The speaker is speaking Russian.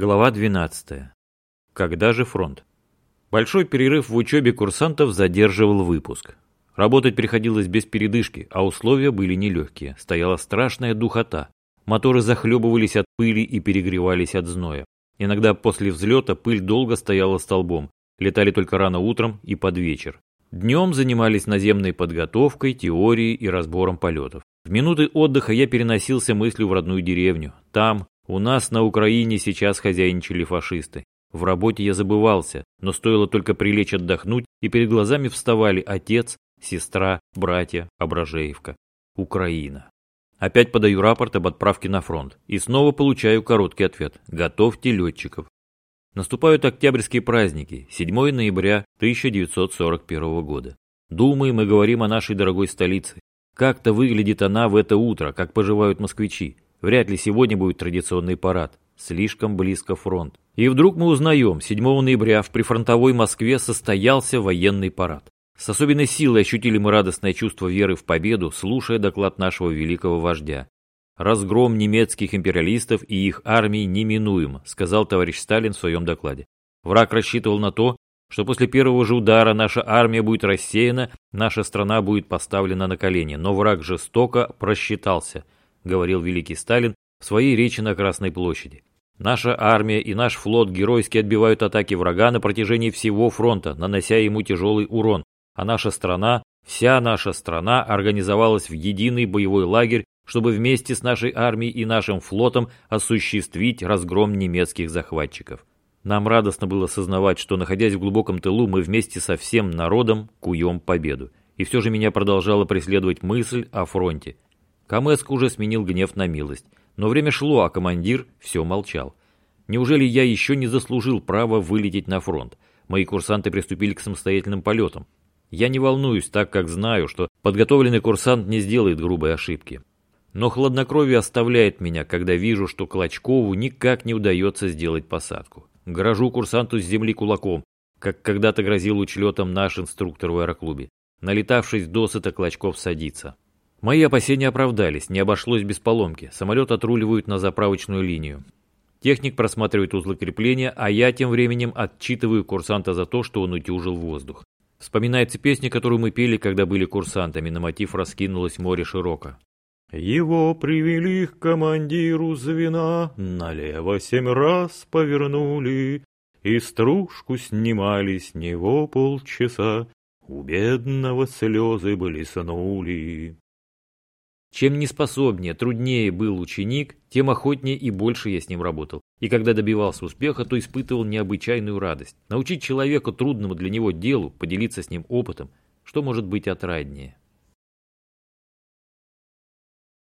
Глава 12. Когда же фронт? Большой перерыв в учебе курсантов задерживал выпуск. Работать приходилось без передышки, а условия были нелегкие. Стояла страшная духота. Моторы захлебывались от пыли и перегревались от зноя. Иногда после взлета пыль долго стояла столбом. Летали только рано утром и под вечер. Днем занимались наземной подготовкой, теорией и разбором полетов. В минуты отдыха я переносился мыслью в родную деревню. Там, у нас на Украине сейчас хозяйничали фашисты. В работе я забывался, но стоило только прилечь отдохнуть, и перед глазами вставали отец, сестра, братья, Ображеевка. Украина. Опять подаю рапорт об отправке на фронт. И снова получаю короткий ответ. Готовьте летчиков. Наступают октябрьские праздники, 7 ноября 1941 года. Думаем и говорим о нашей дорогой столице. Как-то выглядит она в это утро, как поживают москвичи. Вряд ли сегодня будет традиционный парад. Слишком близко фронт. И вдруг мы узнаем, 7 ноября в прифронтовой Москве состоялся военный парад. С особенной силой ощутили мы радостное чувство веры в победу, слушая доклад нашего великого вождя. «Разгром немецких империалистов и их армий неминуем», сказал товарищ Сталин в своем докладе. Враг рассчитывал на то, что после первого же удара наша армия будет рассеяна, наша страна будет поставлена на колени. Но враг жестоко просчитался – говорил великий Сталин в своей речи на Красной площади. Наша армия и наш флот геройски отбивают атаки врага на протяжении всего фронта, нанося ему тяжелый урон, а наша страна, вся наша страна организовалась в единый боевой лагерь, чтобы вместе с нашей армией и нашим флотом осуществить разгром немецких захватчиков. Нам радостно было сознавать, что, находясь в глубоком тылу, мы вместе со всем народом куем победу. И все же меня продолжала преследовать мысль о фронте – Камеск уже сменил гнев на милость. Но время шло, а командир все молчал. Неужели я еще не заслужил права вылететь на фронт? Мои курсанты приступили к самостоятельным полетам. Я не волнуюсь, так как знаю, что подготовленный курсант не сделает грубой ошибки. Но хладнокровие оставляет меня, когда вижу, что Клочкову никак не удается сделать посадку. Грожу курсанту с земли кулаком, как когда-то грозил учлетом наш инструктор в аэроклубе. Налетавшись досыта, Клочков садится. Мои опасения оправдались, не обошлось без поломки. Самолет отруливают на заправочную линию. Техник просматривает узлы крепления, а я тем временем отчитываю курсанта за то, что он утюжил воздух. Вспоминается песня, которую мы пели, когда были курсантами, на мотив «Раскинулось море широко». Его привели к командиру звена, налево семь раз повернули, и стружку снимали с него полчаса, у бедного слезы блеснули. Чем неспособнее, труднее был ученик, тем охотнее и больше я с ним работал. И когда добивался успеха, то испытывал необычайную радость. Научить человека трудному для него делу, поделиться с ним опытом, что может быть отраднее.